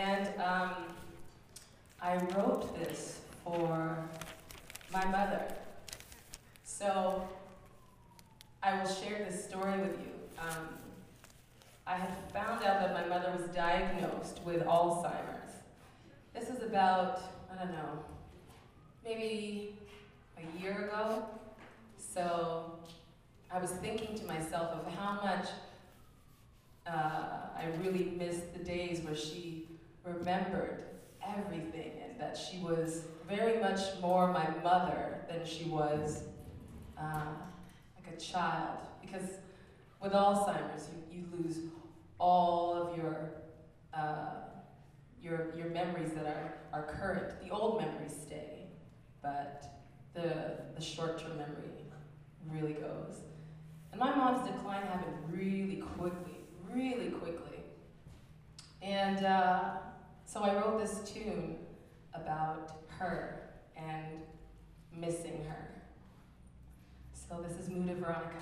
And um, I wrote this for my mother. So I will share this story with you. Um, I had found out that my mother was diagnosed with Alzheimer's. This is about, I don't know, maybe a year ago. So I was thinking to myself of how much uh, I really missed the days where she remembered everything and that she was very much more my mother than she was uh, like a child. Because with Alzheimer's, you, you lose all of your, uh, your, your memories that are, are current. The old memories stay, but the, the short-term memory really goes. And my mom's decline happened really quickly, really quickly. And uh, so I wrote this tune about her and missing her. So this is Muda Veronica.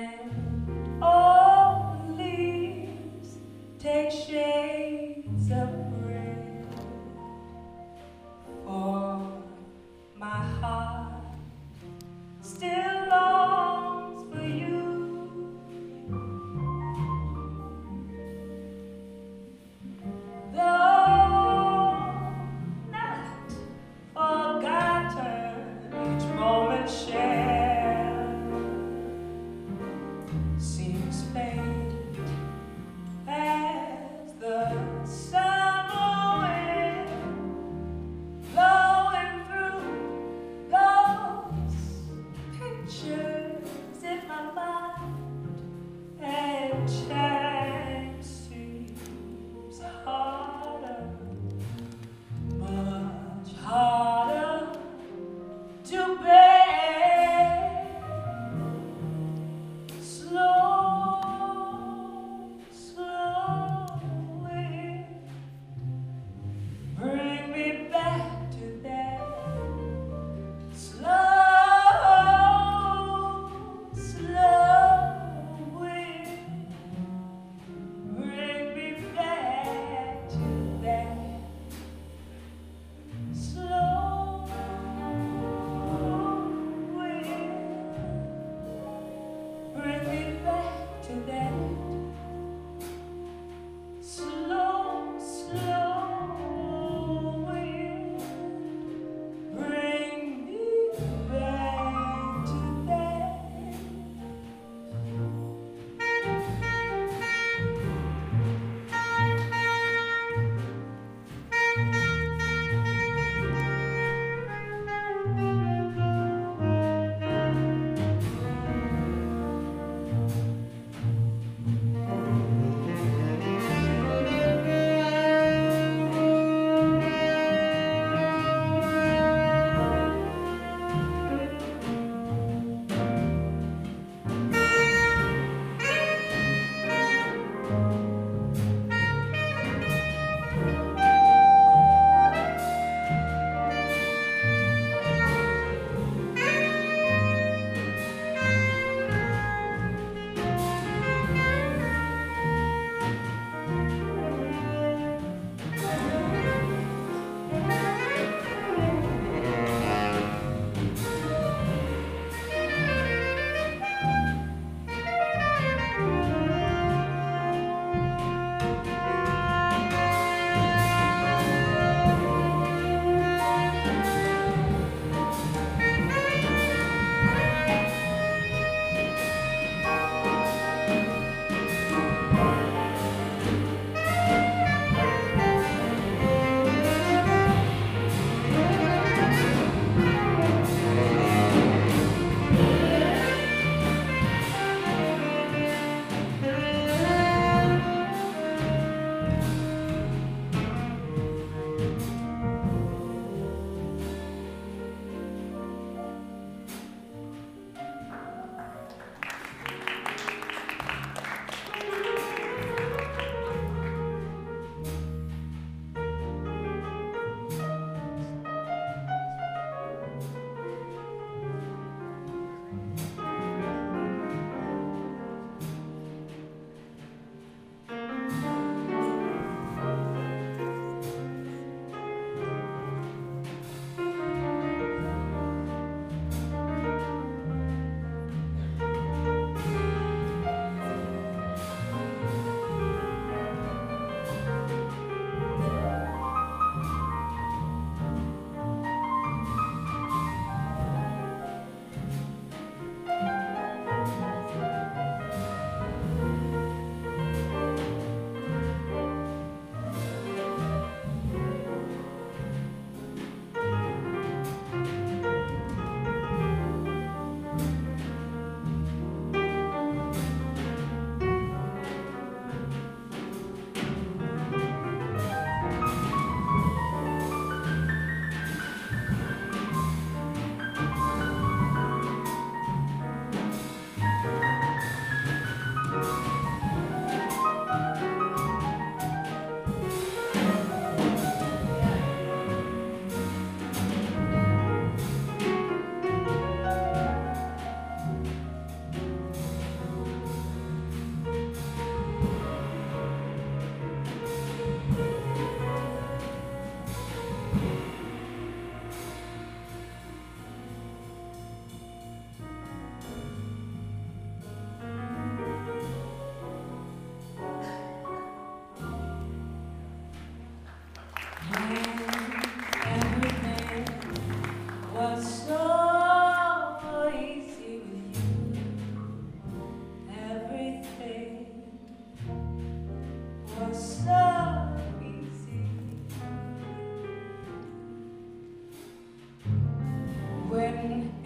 Amen. When